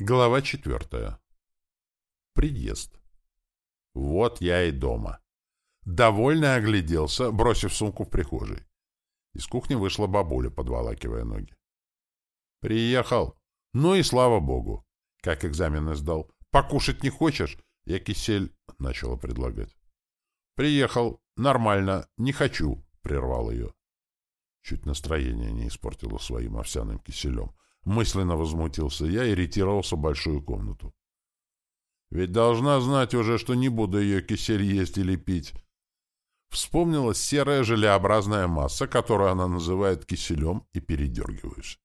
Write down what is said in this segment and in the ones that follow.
Глава четвертая. Приезд. Вот я и дома. Довольно огляделся, бросив сумку в прихожей. Из кухни вышла бабуля, подволакивая ноги. «Приехал. Ну и слава богу. Как экзамены сдал. Покушать не хочешь?» Я кисель начала предлагать. «Приехал. Нормально. Не хочу», — прервал ее. Чуть настроение не испортило своим овсяным киселем. Мысленно возмутился я и ретировался в большую комнату. Ведь должна знать уже, что не буду ее кисель есть или пить. Вспомнилась серая желеобразная масса, которую она называет киселем, и передергиваюсь.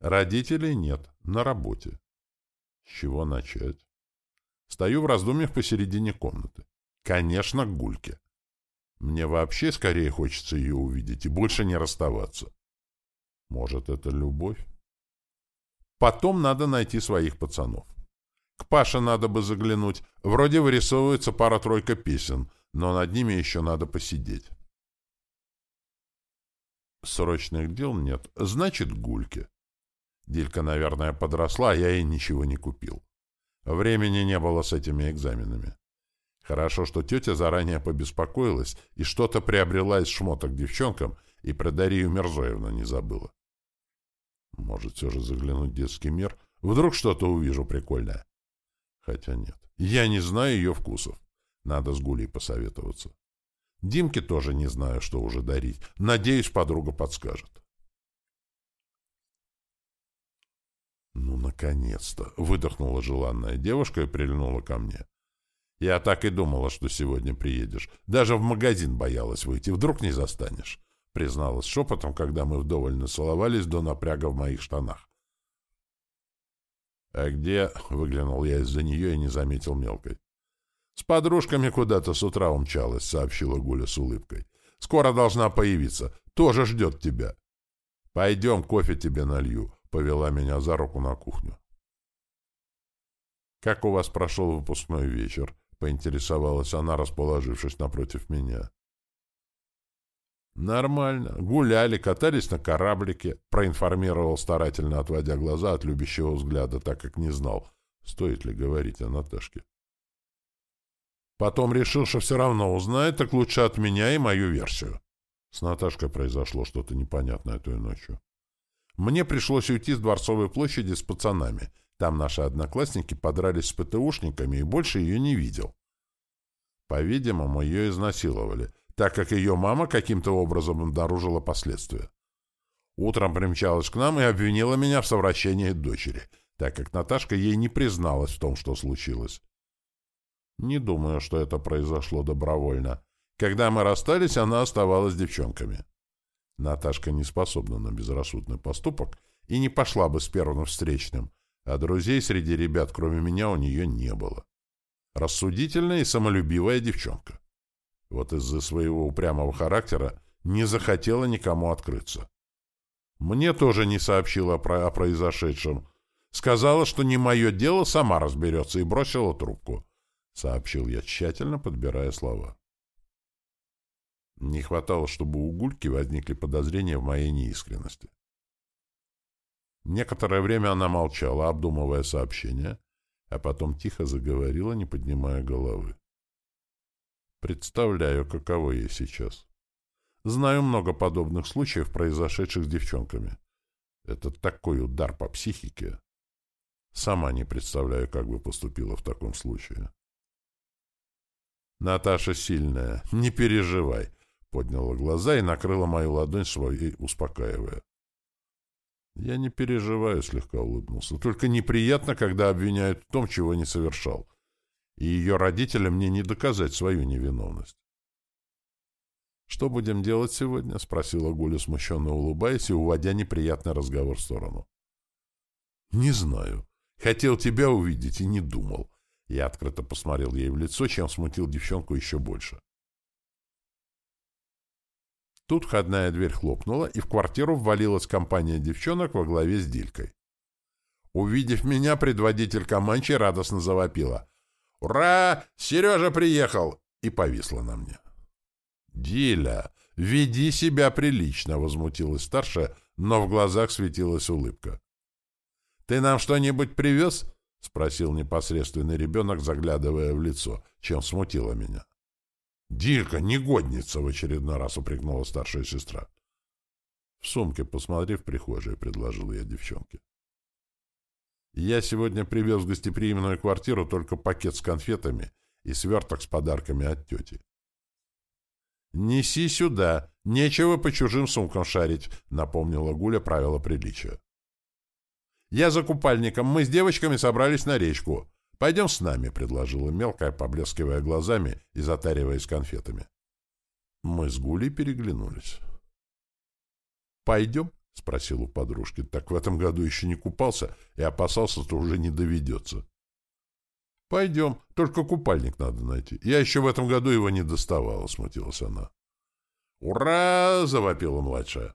Родителей нет, на работе. С чего начать? Стою в раздумьях посередине комнаты. Конечно, к Гульке. Мне вообще скорее хочется ее увидеть и больше не расставаться. Может, это любовь? Потом надо найти своих пацанов. К Паше надо бы заглянуть. Вроде вырисовывается пара-тройка песен, но над ними еще надо посидеть. Срочных дел нет. Значит, гульки. Дилька, наверное, подросла, а я ей ничего не купил. Времени не было с этими экзаменами. Хорошо, что тетя заранее побеспокоилась и что-то приобрела из шмоток девчонкам, и про Дарью Мерзоевну не забыла. Может, все же заглянуть в детский мир? Вдруг что-то увижу прикольное. Хотя нет. Я не знаю ее вкусов. Надо с Гулей посоветоваться. Димке тоже не знаю, что уже дарить. Надеюсь, подруга подскажет. Ну, наконец-то! Выдохнула желанная девушка и прильнула ко мне. Я так и думала, что сегодня приедешь. Даже в магазин боялась выйти. Вдруг не застанешь призналась шепотом, когда мы вдоволь насоловались до напряга в моих штанах. «А где?» — выглянул я из-за нее и не заметил мелкой. «С подружками куда-то с утра умчалась», — сообщила Гуля с улыбкой. «Скоро должна появиться. Тоже ждет тебя». «Пойдем, кофе тебе налью», — повела меня за руку на кухню. «Как у вас прошел выпускной вечер?» — поинтересовалась она, расположившись напротив меня. «Нормально. Гуляли, катались на кораблике», — проинформировал, старательно отводя глаза от любящего взгляда, так как не знал, стоит ли говорить о Наташке. Потом решил, что все равно узнает, так лучше от меня и мою версию. С Наташкой произошло что-то непонятное той ночью. Мне пришлось уйти с Дворцовой площади с пацанами. Там наши одноклассники подрались с ПТУшниками, и больше ее не видел. По-видимому, ее изнасиловали — так как ее мама каким-то образом обнаружила последствия. Утром примчалась к нам и обвинила меня в совращении дочери, так как Наташка ей не призналась в том, что случилось. Не думаю, что это произошло добровольно. Когда мы расстались, она оставалась девчонками. Наташка не способна на безрассудный поступок и не пошла бы с первым встречным, а друзей среди ребят, кроме меня, у нее не было. Рассудительная и самолюбивая девчонка. Вот из-за своего упрямого характера не захотела никому открыться. Мне тоже не сообщила про о произошедшем. Сказала, что не мое дело, сама разберется, и бросила трубку. Сообщил я, тщательно подбирая слова. Не хватало, чтобы у Гульки возникли подозрения в моей неискренности. Некоторое время она молчала, обдумывая сообщение, а потом тихо заговорила, не поднимая головы. Представляю, каково ей сейчас. Знаю много подобных случаев, произошедших с девчонками. Это такой удар по психике. Сама не представляю, как бы поступила в таком случае. Наташа сильная, не переживай, подняла глаза и накрыла мою ладонь своей, успокаивая. Я не переживаю, слегка улыбнулся. Только неприятно, когда обвиняют в том, чего не совершал и ее родителям мне не доказать свою невиновность. «Что будем делать сегодня?» — спросила Гуля, смущенно улыбаясь и уводя неприятный разговор в сторону. «Не знаю. Хотел тебя увидеть и не думал». Я открыто посмотрел ей в лицо, чем смутил девчонку еще больше. Тут входная дверь хлопнула, и в квартиру ввалилась компания девчонок во главе с Дилькой. Увидев меня, предводитель Каманчи радостно завопила. «Ура! Сережа приехал!» и повисла на мне. «Диля, веди себя прилично!» — возмутилась старшая, но в глазах светилась улыбка. «Ты нам что-нибудь привез?» — спросил непосредственный ребенок, заглядывая в лицо, чем смутило меня. «Дирка, негодница!» — в очередной раз упрекнула старшая сестра. «В сумке посмотри в прихожей», — предложил я девчонке. «Я сегодня привез в гостеприимную квартиру только пакет с конфетами и сверток с подарками от тети. «Неси сюда! Нечего по чужим сумкам шарить», — напомнила Гуля правила приличия. «Я за купальником. Мы с девочками собрались на речку. Пойдем с нами», — предложила мелкая, поблескивая глазами и затариваясь конфетами. Мы с Гулей переглянулись. «Пойдем?» — спросил у подружки. Так в этом году еще не купался и опасался, что уже не доведется. «Пойдем, только купальник надо найти. Я еще в этом году его не доставала», — смутилась она. «Ура!» — завопила младшая.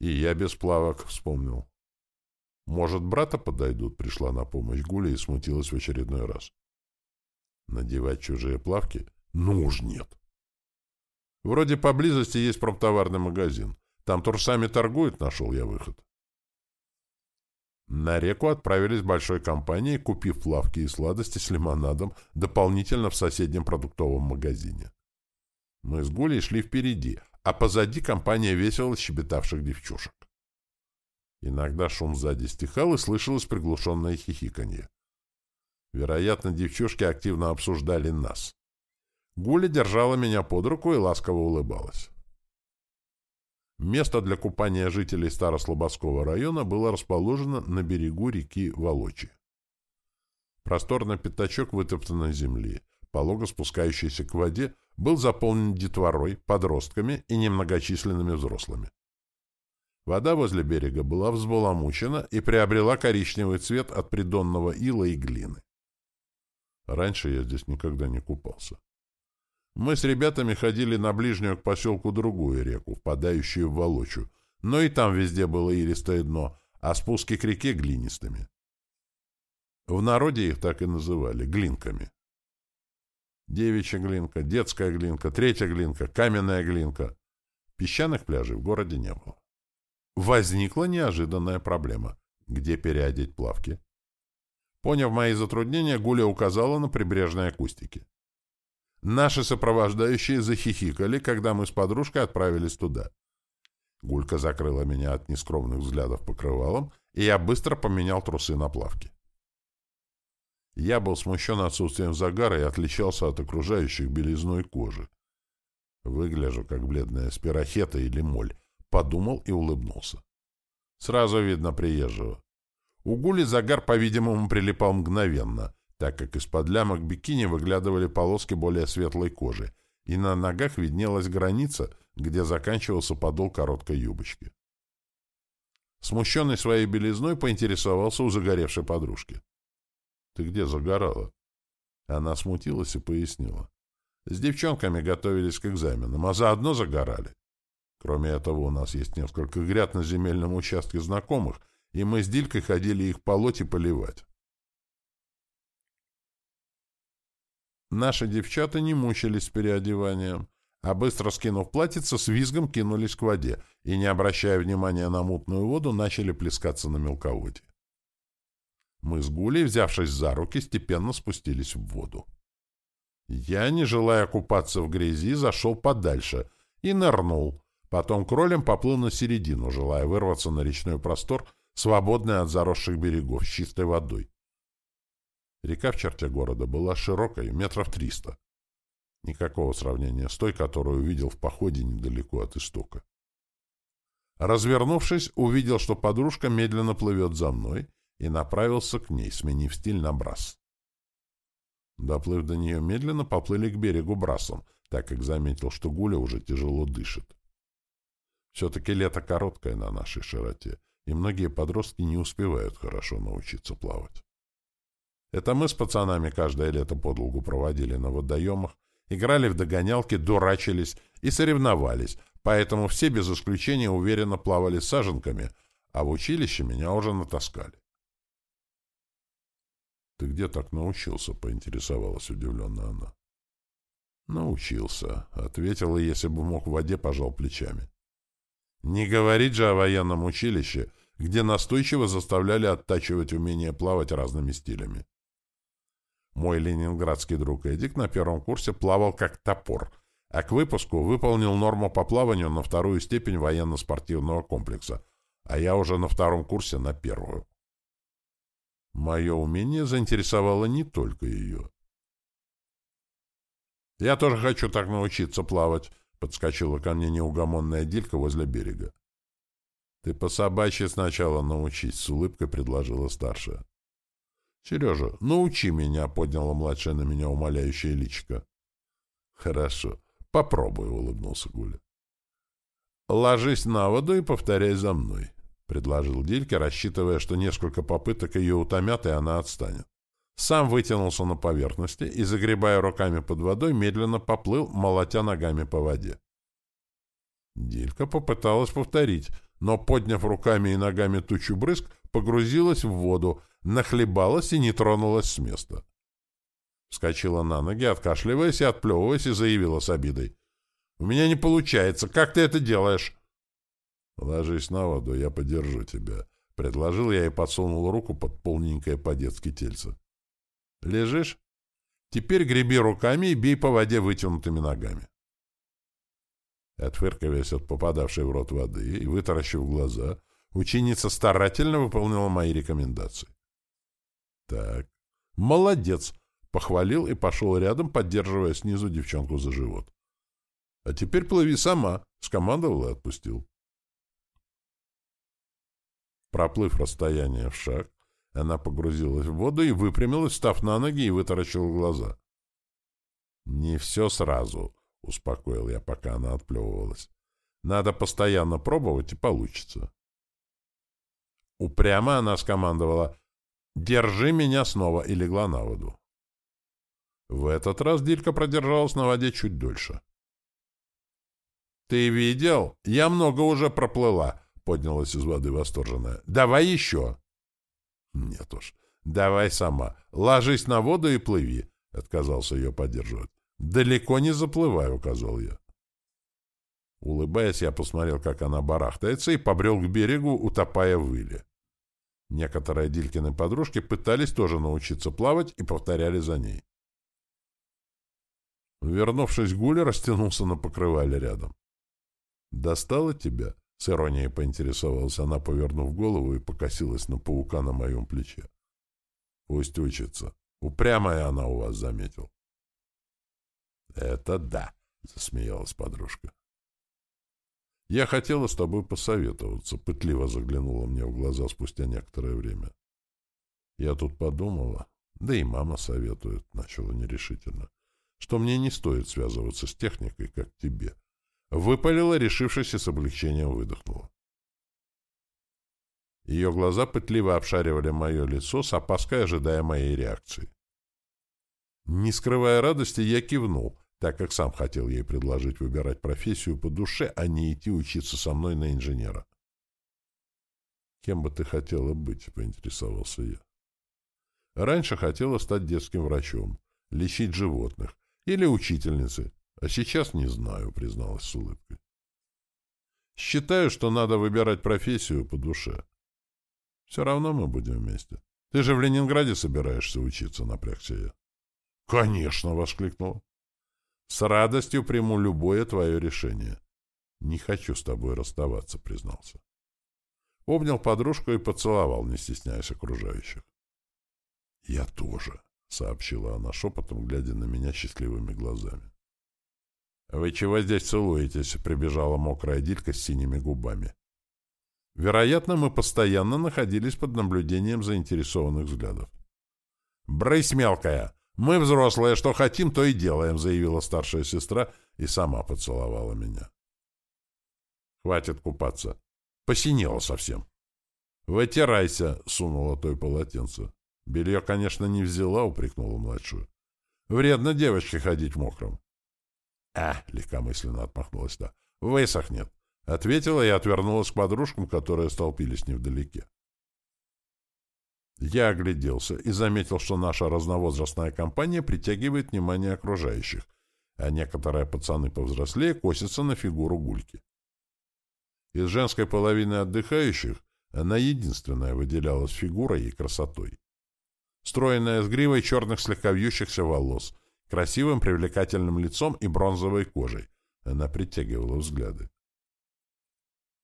И я без плавок вспомнил. «Может, брата подойдут?» — пришла на помощь Гуля и смутилась в очередной раз. «Надевать чужие плавки? Ну уж нет!» «Вроде поблизости есть промтоварный магазин. Там турсами торгуют, нашел я выход». На реку отправились большой компанией, купив плавки и сладости с лимонадом дополнительно в соседнем продуктовом магазине. Мы с Гулей шли впереди, а позади компания весело щебетавших девчушек. Иногда шум сзади стихал, и слышалось приглушенное хихиканье. Вероятно, девчушки активно обсуждали нас. Гуля держала меня под руку и ласково улыбалась. Место для купания жителей Старослободского района было расположено на берегу реки Волочи. Просторный пятачок вытоптанной земли, полого спускающийся к воде, был заполнен детворой, подростками и немногочисленными взрослыми. Вода возле берега была взбаламучена и приобрела коричневый цвет от придонного ила и глины. Раньше я здесь никогда не купался. Мы с ребятами ходили на ближнюю к поселку другую реку, впадающую в Волочу, но и там везде было илистое дно, а спуски к реке глинистыми. В народе их так и называли — глинками. Девичья глинка, детская глинка, третья глинка, каменная глинка. Песчаных пляжей в городе не было. Возникла неожиданная проблема. Где переодеть плавки? Поняв мои затруднения, Гуля указала на прибрежные кустики. Наши сопровождающие захихикали, когда мы с подружкой отправились туда. Гулька закрыла меня от нескромных взглядов покрывалом, и я быстро поменял трусы на плавки. Я был смущен отсутствием загара и отличался от окружающих белизной кожи. Выгляжу, как бледная спирохета или моль. Подумал и улыбнулся. Сразу видно приезжего. У Гули загар, по-видимому, прилипал мгновенно — так как из-под лямок бикини выглядывали полоски более светлой кожи, и на ногах виднелась граница, где заканчивался подол короткой юбочки. Смущенный своей белизной, поинтересовался у загоревшей подружки. — Ты где загорала? Она смутилась и пояснила. С девчонками готовились к экзаменам, а заодно загорали. Кроме этого, у нас есть несколько гряд на земельном участке знакомых, и мы с Дилькой ходили их полоть и поливать. Наши девчата не мучились с переодеванием, а быстро скинув платьице, с визгом кинулись к воде и, не обращая внимания на мутную воду, начали плескаться на мелководье. Мы с Гулей, взявшись за руки, степенно спустились в воду. Я, не желая купаться в грязи, зашел подальше и нырнул. Потом кролем поплыл на середину, желая вырваться на речной простор, свободный от заросших берегов, с чистой водой. Река в черте города была широкой, метров триста. Никакого сравнения с той, которую увидел в походе недалеко от истока. Развернувшись, увидел, что подружка медленно плывет за мной и направился к ней, сменив стиль на брас. Доплыв до нее медленно, поплыли к берегу брасом, так как заметил, что Гуля уже тяжело дышит. Все-таки лето короткое на нашей широте, и многие подростки не успевают хорошо научиться плавать. Это мы с пацанами каждое лето подолгу проводили на водоемах, играли в догонялки, дурачились и соревновались, поэтому все без исключения уверенно плавали саженками, а в училище меня уже натаскали. «Ты где так научился?» — поинтересовалась удивленно она. «Научился», — ответил, если бы мог в воде, пожал плечами. «Не говорить же о военном училище, где настойчиво заставляли оттачивать умение плавать разными стилями. Мой ленинградский друг Эдик на первом курсе плавал как топор, а к выпуску выполнил норму по плаванию на вторую степень военно-спортивного комплекса, а я уже на втором курсе на первую. Мое умение заинтересовало не только ее. «Я тоже хочу так научиться плавать», — подскочила ко мне неугомонная Дилька возле берега. «Ты по собачьи сначала научись», — с улыбкой предложила старшая. «Сережа, научи меня», — подняла младшая на меня умоляющая личико. «Хорошо, попробую», — улыбнулся Гуля. «Ложись на воду и повторяй за мной», — предложил Дильке, рассчитывая, что несколько попыток ее утомят, и она отстанет. Сам вытянулся на поверхности и, загребая руками под водой, медленно поплыл, молотя ногами по воде. Дилька попыталась повторить, но, подняв руками и ногами тучу брызг, погрузилась в воду, нахлебалась и не тронулась с места. Вскочила на ноги, откашливаясь и отплевываясь, и заявила с обидой. — У меня не получается. Как ты это делаешь? — Ложись на воду, я подержу тебя. — предложил я и подсунул руку под полненькое по-детски тельце. — Лежишь? Теперь греби руками и бей по воде вытянутыми ногами. Отфыркиваясь от попадавшей в рот воды и вытаращив глаза, ученица старательно выполнила мои рекомендации. Так. Молодец. Похвалил и пошел рядом, поддерживая снизу девчонку за живот. А теперь плыви сама. Скомандовал и отпустил. Проплыв расстояние в шаг, она погрузилась в воду и выпрямилась, став на ноги и вытаращила глаза. «Не все сразу», — успокоил я, пока она отплевывалась. «Надо постоянно пробовать, и получится». Упрямо она скомандовала «Держи меня снова» и легла на воду. В этот раз Дилька продержалась на воде чуть дольше. «Ты видел? Я много уже проплыла», — поднялась из воды восторженная. «Давай еще». «Нет уж, давай сама. Ложись на воду и плыви», — отказался ее поддерживать. «Далеко не заплывай», — указал я. Улыбаясь, я посмотрел, как она барахтается, и побрел к берегу, утопая в выле. Некоторые Дилькины подружки пытались тоже научиться плавать и повторяли за ней. Вернувшись, Гуля растянулся на покрывале рядом. «Достала тебя?» — с иронией поинтересовалась она, повернув голову и покосилась на паука на моем плече. «Пусть учится. Упрямая она у вас, заметил». «Это да», — засмеялась подружка. «Я хотела с тобой посоветоваться», — пытливо заглянула мне в глаза спустя некоторое время. «Я тут подумала, да и мама советует», — начала нерешительно, «что мне не стоит связываться с техникой, как тебе». Выпалила, решившись и с облегчением выдохнула. Ее глаза пытливо обшаривали мое лицо, с опаской ожидая моей реакции. Не скрывая радости, я кивнул, так как сам хотел ей предложить выбирать профессию по душе, а не идти учиться со мной на инженера. «Кем бы ты хотела быть?» — поинтересовался я. «Раньше хотела стать детским врачом, лечить животных или учительницей, а сейчас не знаю», — призналась с улыбкой. «Считаю, что надо выбирать профессию по душе. Все равно мы будем вместе. Ты же в Ленинграде собираешься учиться», — напрягся я. «Конечно!» — воскликнула. С радостью приму любое твое решение. Не хочу с тобой расставаться, признался. Обнял подружку и поцеловал, не стесняясь окружающих. Я тоже, сообщила она шепотом, глядя на меня счастливыми глазами. «Вы чего здесь целуетесь?» — прибежала мокрая дилька с синими губами. Вероятно, мы постоянно находились под наблюдением заинтересованных взглядов. «Брысь, мелкая! «Мы, взрослые, что хотим, то и делаем», — заявила старшая сестра и сама поцеловала меня. «Хватит купаться. Посинело совсем». «Вытирайся», — сунула той полотенце. Белье, конечно, не взяла, упрекнула младшую. «Вредно девочке ходить в мокром». «А!» — легкомысленно отмахнулась та. «Высохнет», — ответила и отвернулась к подружкам, которые столпились невдалеке. Я огляделся и заметил, что наша разновозрастная компания притягивает внимание окружающих, а некоторые пацаны повзрослее косятся на фигуру гульки. Из женской половины отдыхающих Она единственная выделялась фигурой и красотой. Стройная с гривой черных слегка вьющихся волос, красивым привлекательным лицом и бронзовой кожей. Она притягивала взгляды.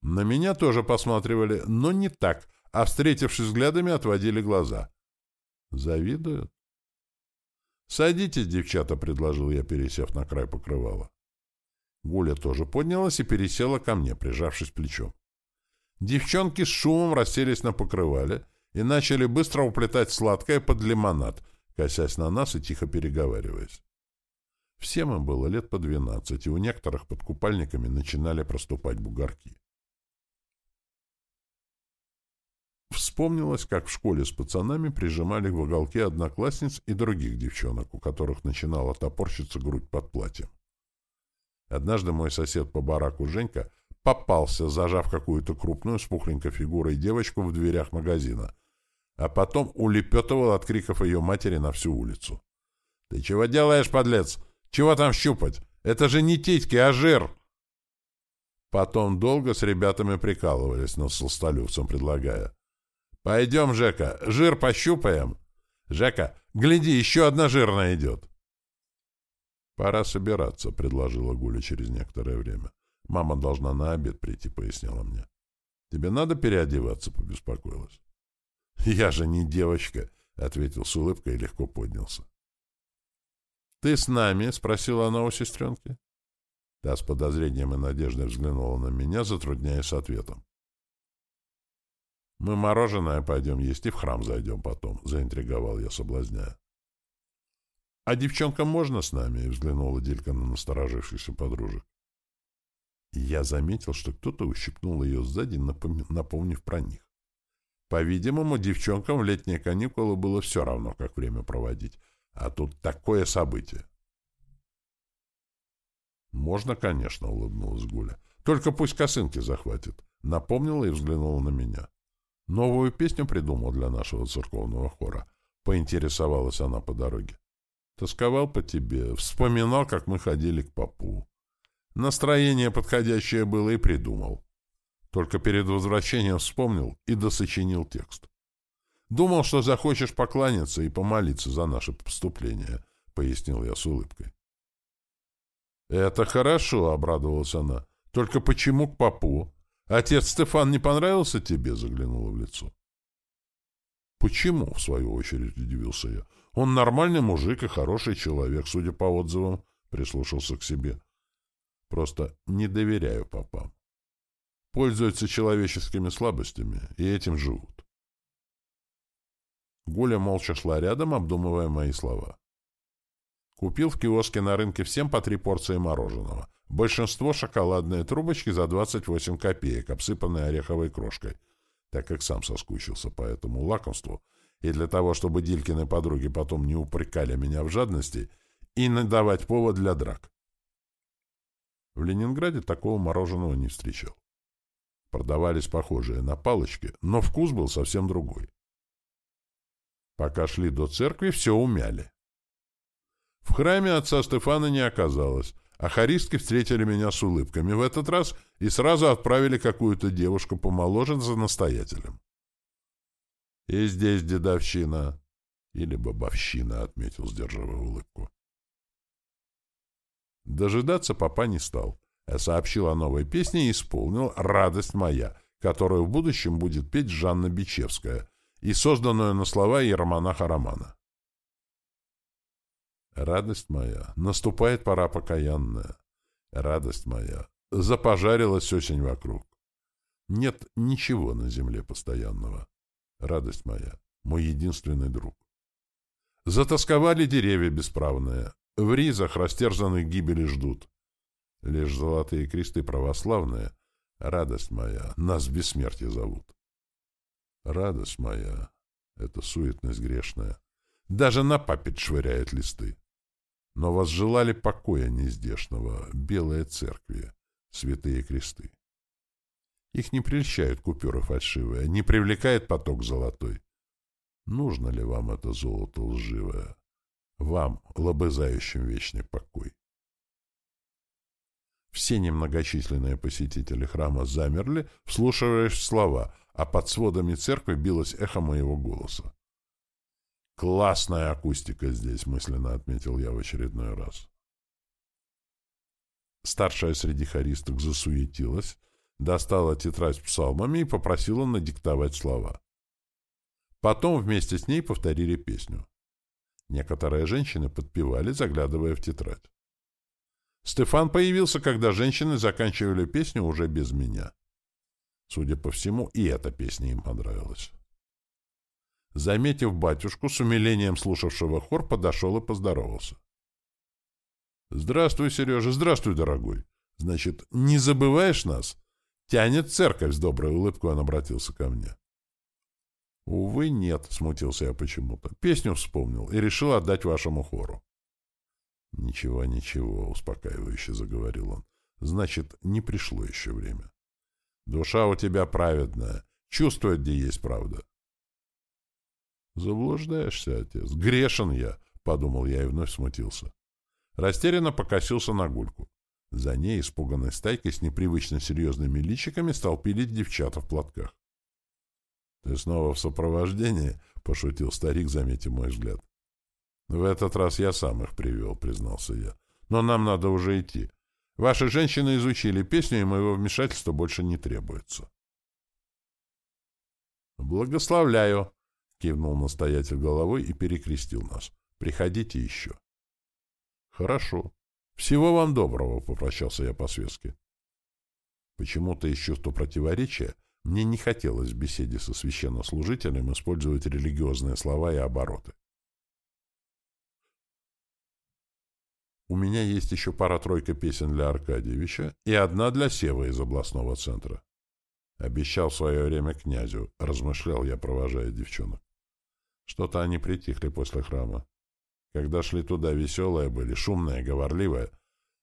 На меня тоже посматривали, но не так, а, встретившись взглядами, отводили глаза. Завидуют? «Садитесь, девчата», — предложил я, пересев на край покрывала. Гуля тоже поднялась и пересела ко мне, прижавшись плечом. Девчонки с шумом расселись на покрывале и начали быстро уплетать сладкое под лимонад, косясь на нас и тихо переговариваясь. Всем им было лет по двенадцать, и у некоторых под купальниками начинали проступать бугорки. Вспомнилось, как в школе с пацанами прижимали в уголке одноклассниц и других девчонок, у которых начинала топорщиться грудь под платьем. Однажды мой сосед по бараку Женька попался, зажав какую-то крупную с пухленькой фигурой девочку в дверях магазина, а потом улепетывал от криков ее матери на всю улицу. «Ты чего делаешь, подлец? Чего там щупать? Это же не титьки, а жир!» Потом долго с ребятами прикалывались, но с Толстолюбцем предлагая. «Пойдем, Жека, жир пощупаем. Жека, гляди, еще одна жирная идет». «Пора собираться», — предложила Гуля через некоторое время. «Мама должна на обед прийти», — пояснила мне. «Тебе надо переодеваться?» — побеспокоилась. «Я же не девочка», — ответил с улыбкой и легко поднялся. «Ты с нами?» — спросила она у сестренки. Та с подозрением и надеждой взглянула на меня, затрудняясь ответом. «Мы мороженое пойдем есть и в храм зайдем потом», — заинтриговал я, соблазняя. «А девчонкам можно с нами?» — взглянула Дилька на насторожившихся подружек. Я заметил, что кто-то ущипнул ее сзади, напомнив про них. По-видимому, девчонкам в летние каникулы было все равно, как время проводить. А тут такое событие. «Можно, конечно», — улыбнулась Гуля. «Только пусть косынки захватит». Напомнила и взглянула на меня. Новую песню придумал для нашего церковного хора. Поинтересовалась она по дороге. Тосковал по тебе, вспоминал, как мы ходили к попу. Настроение подходящее было и придумал. Только перед возвращением вспомнил и досочинил текст. Думал, что захочешь покланяться и помолиться за наше поступление, пояснил я с улыбкой. Это хорошо, обрадовалась она. Только почему к попу? Отец Стефан не понравился тебе? Заглянула в лицо. Почему? В свою очередь удивился я. Он нормальный мужик и хороший человек, судя по отзывам, прислушался к себе. Просто не доверяю попам. Пользуются человеческими слабостями и этим живут. Гуля молча шла рядом, обдумывая мои слова. Купил в киоске на рынке всем по три порции мороженого. Большинство шоколадные трубочки за 28 копеек, обсыпанные ореховой крошкой, так как сам соскучился по этому лакомству, и для того, чтобы Дилькины подруги потом не упрекали меня в жадности и надавать повод для драк. В Ленинграде такого мороженого не встречал. Продавались похожие на палочки, но вкус был совсем другой. Пока шли до церкви, все умяли. В храме отца Стефана не оказалось, а хористки встретили меня с улыбками в этот раз и сразу отправили какую-то девушку помоложе за настоятелем. И здесь дедовщина. Или бабовщина, отметил, сдерживая улыбку. Дожидаться папа не стал. Я сообщил о новой песне и исполнил «Радость моя», которую в будущем будет петь Жанна Бичевская и созданную на слова иеромонаха Романа. Радость моя, наступает пора покаянная. Радость моя, запожарилась осень вокруг. Нет ничего на земле постоянного. Радость моя, мой единственный друг. Затасковали деревья бесправные, в ризах растерзанных гибели ждут. Лишь золотые кресты православные, радость моя, нас в бессмертие зовут. Радость моя — это суетность грешная. Даже на папет швыряет листы но возжелали покоя нездешного, белые церкви, святые кресты. Их не прельщают купюры фальшивые, не привлекает поток золотой. Нужно ли вам это золото лживое? Вам, лобызающим вечный покой. Все немногочисленные посетители храма замерли, вслушиваясь в слова, а под сводами церкви билось эхо моего голоса. «Классная акустика здесь», — мысленно отметил я в очередной раз. Старшая среди хористок засуетилась, достала тетрадь с псалмами и попросила надиктовать слова. Потом вместе с ней повторили песню. Некоторые женщины подпевали, заглядывая в тетрадь. Стефан появился, когда женщины заканчивали песню уже без меня. Судя по всему, и эта песня им понравилась. Заметив батюшку, с умилением слушавшего хор, подошел и поздоровался. — Здравствуй, Сережа, здравствуй, дорогой. Значит, не забываешь нас? Тянет церковь с доброй улыбкой, он обратился ко мне. — Увы, нет, — смутился я почему-то. Песню вспомнил и решил отдать вашему хору. — Ничего, ничего, — успокаивающе заговорил он. — Значит, не пришло еще время. Душа у тебя праведная, чувствует, где есть правда. — Заблуждаешься, отец. Грешен я, — подумал я и вновь смутился. Растерянно покосился на гульку. За ней, испуганной стайкой с непривычно серьезными личиками, столпились девчата в платках. — Ты снова в сопровождении? — пошутил старик, заметив мой взгляд. — В этот раз я сам их привел, — признался я. — Но нам надо уже идти. Ваши женщины изучили песню, и моего вмешательства больше не требуется. — Благословляю! — кивнул настоятель головой и перекрестил нас. — Приходите еще. — Хорошо. Всего вам доброго, — попрощался я по-светски. Почему-то из чувства противоречия мне не хотелось в беседе со священнослужителем использовать религиозные слова и обороты. У меня есть еще пара-тройка песен для Аркадьевича и одна для Севы из областного центра. Обещал в свое время князю, размышлял я, провожая девчонок. Что-то они притихли после храма. Когда шли туда, веселые были, шумные, говорливые,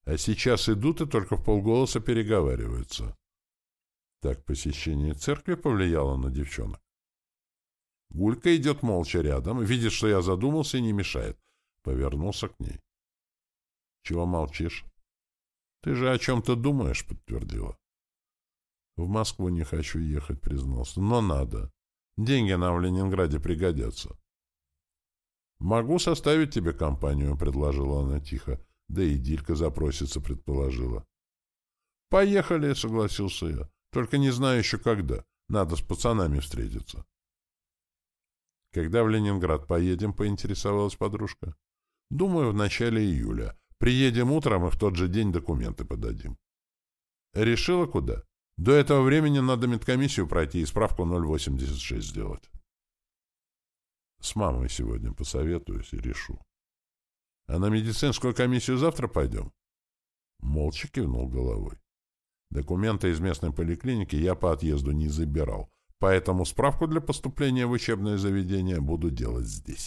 а сейчас идут и только в полголоса переговариваются. Так посещение церкви повлияло на девчонок. Гулька идет молча рядом, видит, что я задумался и не мешает. Повернулся к ней. Чего молчишь? Ты же о чем-то думаешь, подтвердила. В Москву не хочу ехать, признался. Но надо. Деньги нам в Ленинграде пригодятся. Могу составить тебе компанию, предложила она тихо. Да и Дилька запросится, предположила. Поехали, согласился я. Только не знаю еще когда. Надо с пацанами встретиться. Когда в Ленинград поедем, поинтересовалась подружка. Думаю, в начале июля. Приедем утром и в тот же день документы подадим. Решила куда? До этого времени надо медкомиссию пройти и справку 086 сделать. С мамой сегодня посоветуюсь и решу. А на медицинскую комиссию завтра пойдем? Молча кивнул головой. Документы из местной поликлиники я по отъезду не забирал, поэтому справку для поступления в учебное заведение буду делать здесь.